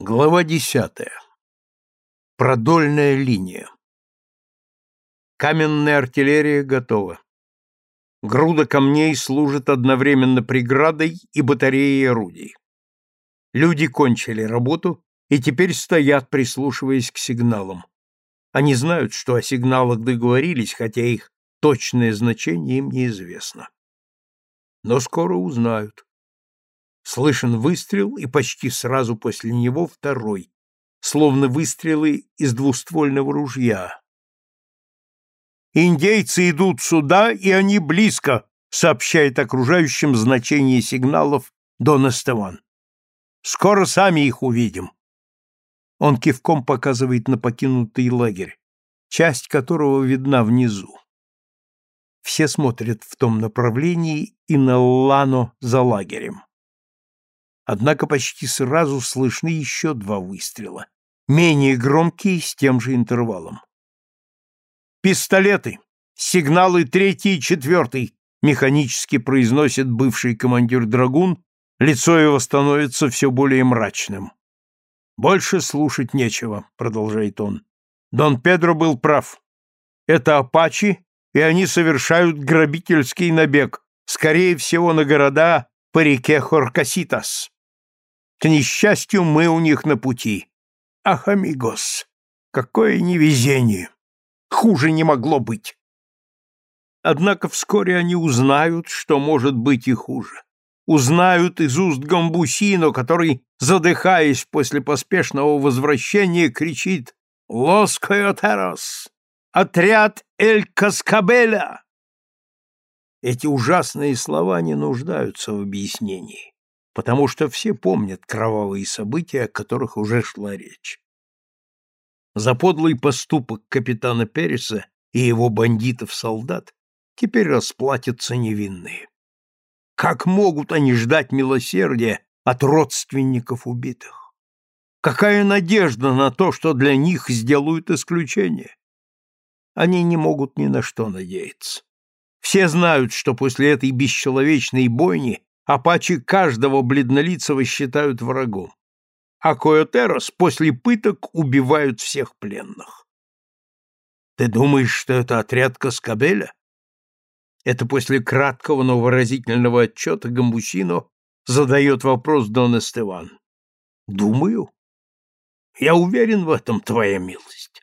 Глава десятая. Продольная линия. Каменная артиллерия готова. Груда камней служит одновременно преградой и батареей орудий. Люди кончили работу и теперь стоят, прислушиваясь к сигналам. Они знают, что о сигналах договорились, хотя их точное значение им неизвестно. Но скоро узнают. Слышен выстрел, и почти сразу после него второй, словно выстрелы из двуствольного ружья. «Индейцы идут сюда, и они близко», сообщает окружающим значение сигналов Дон Эстеван. «Скоро сами их увидим». Он кивком показывает на покинутый лагерь, часть которого видна внизу. Все смотрят в том направлении и на Лано за лагерем. Однако почти сразу слышны еще два выстрела, менее громкие с тем же интервалом. «Пистолеты! Сигналы третий и четвертый!» механически произносит бывший командир «Драгун», лицо его становится все более мрачным. «Больше слушать нечего», — продолжает он. «Дон Педро был прав. Это апачи, и они совершают грабительский набег, скорее всего, на города по реке Хоркаситас. К несчастью, мы у них на пути. Ах, амигос, какое невезение! Хуже не могло быть. Однако вскоре они узнают, что может быть и хуже. Узнают из уст Гамбусино, который, задыхаясь после поспешного возвращения, кричит «Лос Койотерос! Отряд Эль Каскабеля!» Эти ужасные слова не нуждаются в объяснении потому что все помнят кровавые события, о которых уже шла речь. За подлый поступок капитана Переса и его бандитов-солдат теперь расплатятся невинные. Как могут они ждать милосердия от родственников убитых? Какая надежда на то, что для них сделают исключение? Они не могут ни на что надеяться. Все знают, что после этой бесчеловечной бойни Апачи каждого бледнолицего считают врагом, а Койотерос после пыток убивают всех пленных. Ты думаешь, что это отряд Каскабеля? Это после краткого, но выразительного отчета Гамбусино задает вопрос Дон Эстеван. Думаю. Я уверен в этом, твоя милость.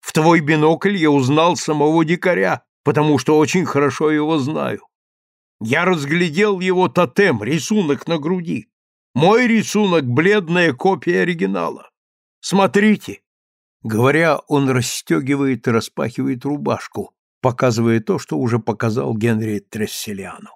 В твой бинокль я узнал самого дикаря, потому что очень хорошо его знаю. Я разглядел его тотем, рисунок на груди. Мой рисунок — бледная копия оригинала. Смотрите. Говоря, он расстегивает и распахивает рубашку, показывая то, что уже показал Генри Тресселиану.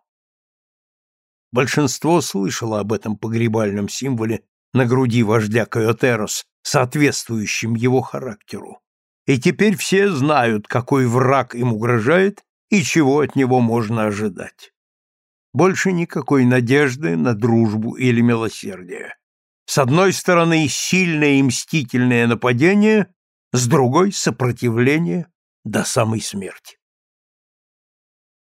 Большинство слышало об этом погребальном символе на груди вождя Койотерос, соответствующем его характеру. И теперь все знают, какой враг им угрожает и чего от него можно ожидать. Больше никакой надежды на дружбу или милосердие. С одной стороны сильное и мстительное нападение, с другой — сопротивление до самой смерти.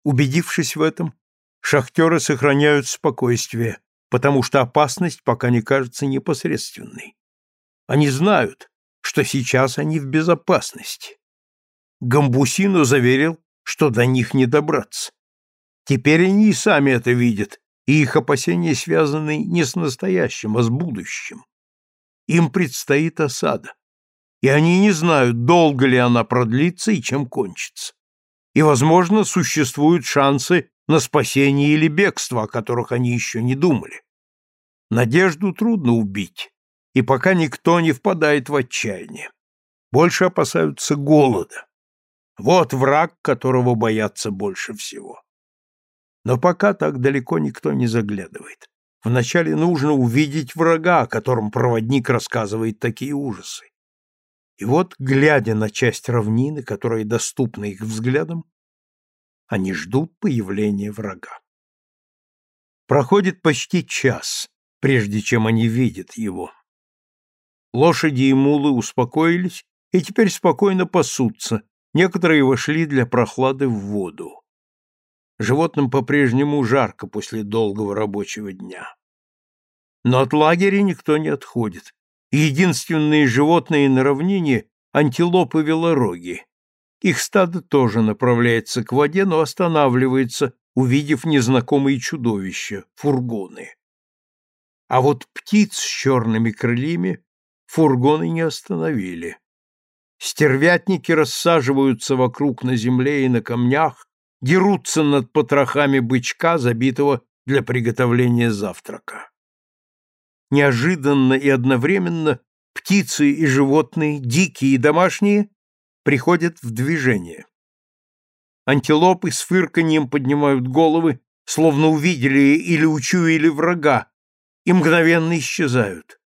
Убедившись в этом, шахтеры сохраняют спокойствие, потому что опасность пока не кажется непосредственной. Они знают, что сейчас они в безопасности. Гамбусину заверил, что до них не добраться. Теперь они и сами это видят, и их опасения связаны не с настоящим, а с будущим. Им предстоит осада, и они не знают, долго ли она продлится и чем кончится. И, возможно, существуют шансы на спасение или бегство, о которых они еще не думали. Надежду трудно убить, и пока никто не впадает в отчаяние. Больше опасаются голода. Вот враг, которого боятся больше всего. Но пока так далеко никто не заглядывает. Вначале нужно увидеть врага, о котором проводник рассказывает такие ужасы. И вот, глядя на часть равнины, которая доступна их взглядам, они ждут появления врага. Проходит почти час, прежде чем они видят его. Лошади и мулы успокоились и теперь спокойно пасутся, некоторые вошли для прохлады в воду. Животным по-прежнему жарко после долгого рабочего дня. Но от лагеря никто не отходит, Единственные животные на равнине — антилопы-велороги. Их стадо тоже направляется к воде, но останавливается, увидев незнакомые чудовища — фургоны. А вот птиц с черными крыльями фургоны не остановили. Стервятники рассаживаются вокруг на земле и на камнях, дерутся над потрохами бычка, забитого для приготовления завтрака. Неожиданно и одновременно птицы и животные, дикие и домашние, приходят в движение. Антилопы с фырканьем поднимают головы, словно увидели или учуяли врага, и мгновенно исчезают.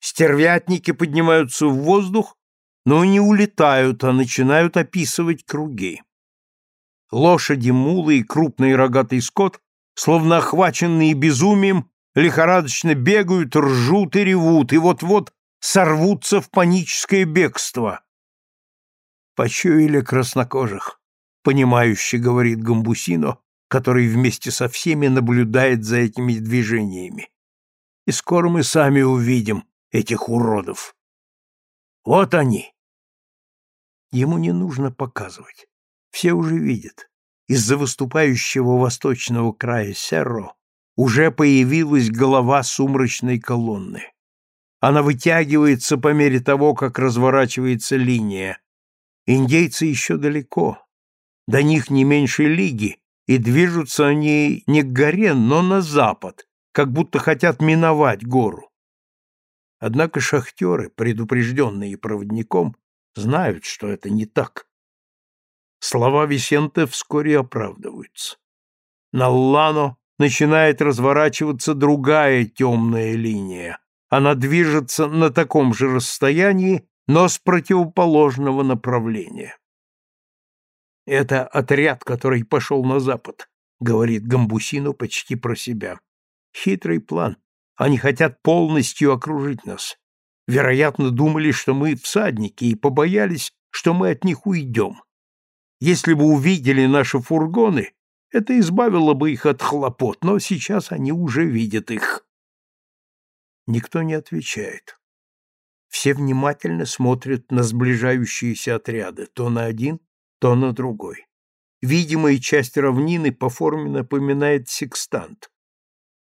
Стервятники поднимаются в воздух, но не улетают, а начинают описывать круги. Лошади, мулы и крупный рогатый скот, словно охваченные безумием, лихорадочно бегают, ржут и ревут, и вот-вот сорвутся в паническое бегство. Почуяли краснокожих, понимающе говорит Гамбусино, который вместе со всеми наблюдает за этими движениями. И скоро мы сами увидим этих уродов. Вот они, Ему не нужно показывать. Все уже видят. Из-за выступающего восточного края Серро уже появилась голова сумрачной колонны. Она вытягивается по мере того, как разворачивается линия. Индейцы еще далеко. До них не меньше лиги, и движутся они не к горе, но на запад, как будто хотят миновать гору. Однако шахтеры, предупрежденные проводником, знают, что это не так. Слова Висенте вскоре оправдываются. На Лано начинает разворачиваться другая темная линия. Она движется на таком же расстоянии, но с противоположного направления. «Это отряд, который пошел на запад», — говорит Гамбусину почти про себя. «Хитрый план. Они хотят полностью окружить нас вероятно, думали, что мы всадники, и побоялись, что мы от них уйдем. Если бы увидели наши фургоны, это избавило бы их от хлопот, но сейчас они уже видят их. Никто не отвечает. Все внимательно смотрят на сближающиеся отряды, то на один, то на другой. Видимая часть равнины по форме напоминает секстант.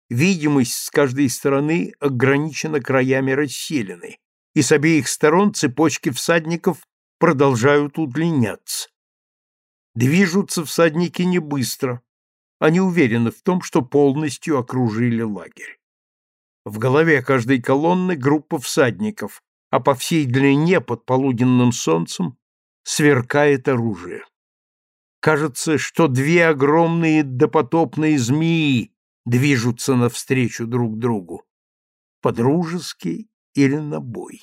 Видимость с каждой стороны ограничена краями расселены, и с обеих сторон цепочки всадников продолжают удлиняться. Движутся всадники не быстро. Они уверены в том, что полностью окружили лагерь. В голове каждой колонны группа всадников, а по всей длине под полуденным солнцем сверкает оружие. Кажется, что две огромные допотопные змеи движутся навстречу друг другу, по-дружески или на бой.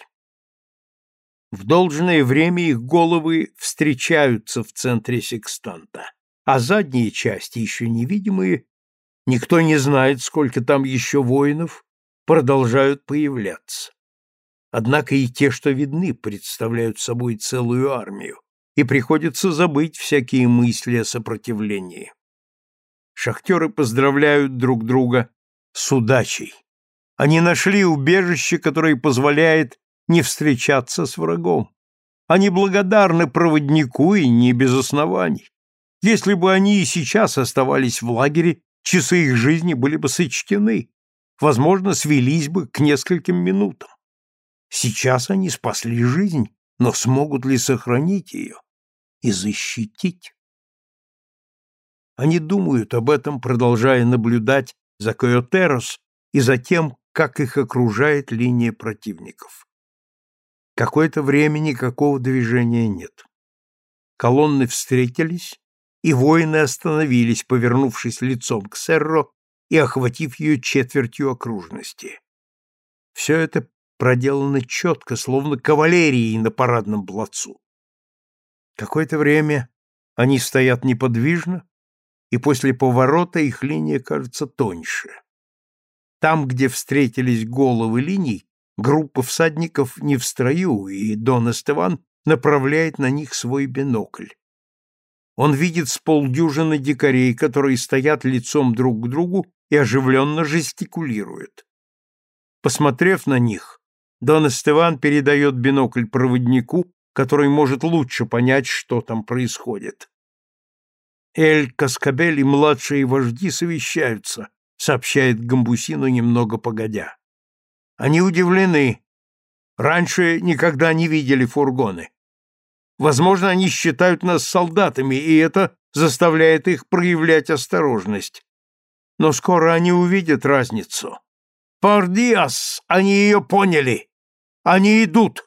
В должное время их головы встречаются в центре секстанта, а задние части, еще невидимые, никто не знает, сколько там еще воинов, продолжают появляться. Однако и те, что видны, представляют собой целую армию, и приходится забыть всякие мысли о сопротивлении. Шахтеры поздравляют друг друга с удачей. Они нашли убежище, которое позволяет не встречаться с врагом. Они благодарны проводнику и не без оснований. Если бы они и сейчас оставались в лагере, часы их жизни были бы сочтены, возможно, свелись бы к нескольким минутам. Сейчас они спасли жизнь, но смогут ли сохранить ее и защитить? Они думают об этом, продолжая наблюдать за Койотерос и за тем, как их окружает линия противников. Какое-то время никакого движения нет. Колонны встретились, и воины остановились, повернувшись лицом к Серро и охватив ее четвертью окружности. Все это проделано четко, словно кавалерией на парадном плацу. Какое-то время они стоят неподвижно, и после поворота их линия кажется тоньше. Там, где встретились головы линий, группа всадников не в строю, и Дон Эстеван направляет на них свой бинокль. Он видит с полдюжины дикарей, которые стоят лицом друг к другу и оживленно жестикулируют. Посмотрев на них, Дон Эстеван передает бинокль проводнику, который может лучше понять, что там происходит. Эль Каскабель и младшие вожди совещаются, сообщает Гамбусину немного погодя. Они удивлены. Раньше никогда не видели фургоны. Возможно, они считают нас солдатами, и это заставляет их проявлять осторожность. Но скоро они увидят разницу. Пардиас, они ее поняли. Они идут.